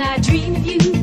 I dream of you.